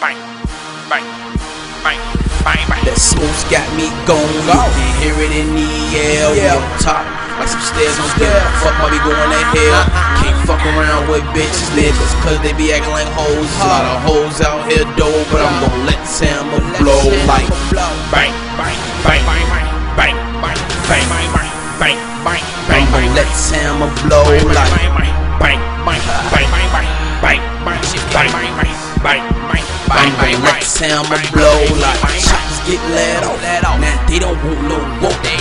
bang, bang, bang, bang, bang. That smoke's got me going. You can hear it in the air. We Yeah. on top, like some stairs on stairs. Fuck why we going to hell. Uh-huh. Can't fuck around with bitches, niggas, cause they be acting like hoes. A lot of hoes out here, though, but I'm gonna let Samba blow like. Bang, get let off. Now they don't want no woke. They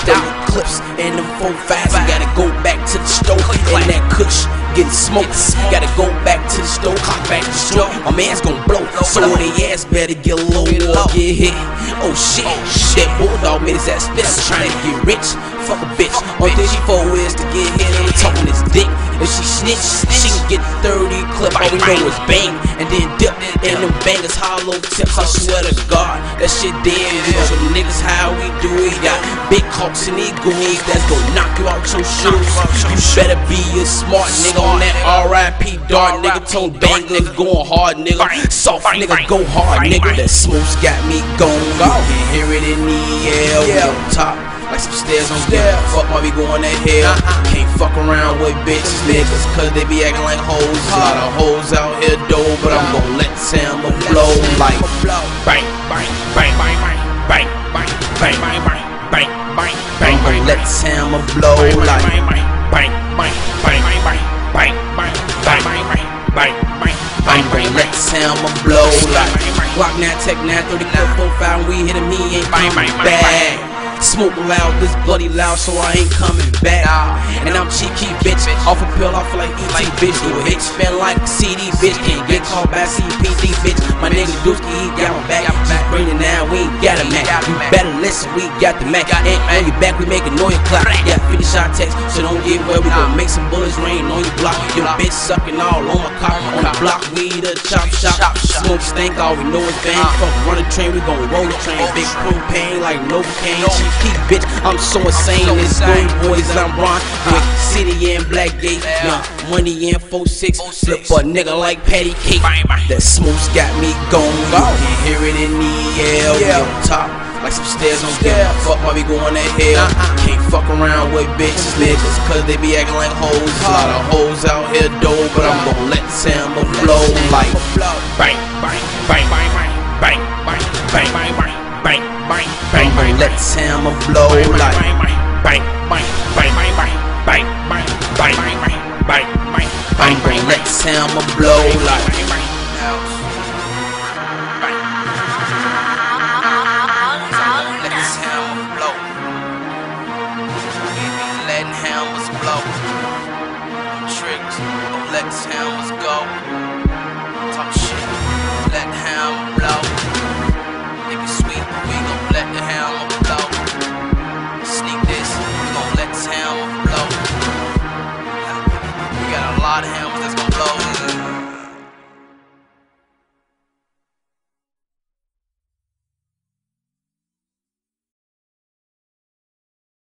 clips and them four fives. You gotta go back to the stove and that kush getting smoked. Gotta go back to the stove, clock back to the stove. My man's gonna blow, so they ass better get low or get hit. Oh shit, that bulldog made his ass spit. Trying to get a bitch. All thing she for is to get hit and talking this dick. If she snitch, she can get 30 clip. All we know is bang and then dip. And them bangers hollow tips. I swear to God, that shit dead real. So niggas, how we do it? Got big hawks and goons that's gonna knock you out your shoes. You better be a smart nigga on that R.I.P. Dart nigga. Tone bang nigga going hard nigga. Soft nigga go hard nigga. That smoke's got me going. You can hear it in the air. On top. Stairs on stairs. Fuck why we going to hell. Can't fuck around with bitches, niggas, cause they be acting like hoes. A lot of hoes out here, though, but I'm gonna let Samba blow like. bang, bang, bang, bang, bang, bang, bang, bang, bang, bang, bang, bang, I'm bang, let blow bang, like. bang, bang, bang, bang, bang, bang, bang, bang, bang, bang, bang, bang, bang, I'm let blow like. bang, bang. Glock 9, Tech 9, 30 clip, 45, and we hit him, he ain't Bang, bang, bang. Smoke loud, this bloody loud, so I ain't coming back. And I'm cheeky, bitch. Off a pill, I feel like E.T. a bitch, spin like CD, bitch. Can't get called by CPD, bitch. My nigga Dooski, he got my back. Listen, we got the Mac. Ain't on your back, we make a noise clap. Yeah, 50 shot text, so don't get where we gon' make some bullets rain on your block. Your bitch sucking all on my cock. On the block, we the chop shop. Smoke stank, all we know is bang. Fuck, run a train, we gon' roll the train. Big propane like Novocaine. Cheeky bitch, I'm so insane. It's Boy Boys, I'm Ron. With City and black Blackgate. Yeah, money and 4-6. Flip a nigga like Patty Cake. That smoke's got me going. You can hear it in the air. We on top. Like some stairs on stairs. Fuck why we going to hell. Can't fuck around with bitches, niggas, cause they be acting like hoes. A lot of hoes out here, though, but I'm gonna let Samba blow like. bang, bang, bang, bang, bang, bang, bang, bang, bang, bang, bang, bang, gonna let Samba blow like. bang, bang, bang, bang, bang, bang, bang, bang, bang, bang, bang, bang, gonna let Samba blow like. Flex let's go. Talk shit, let Ham.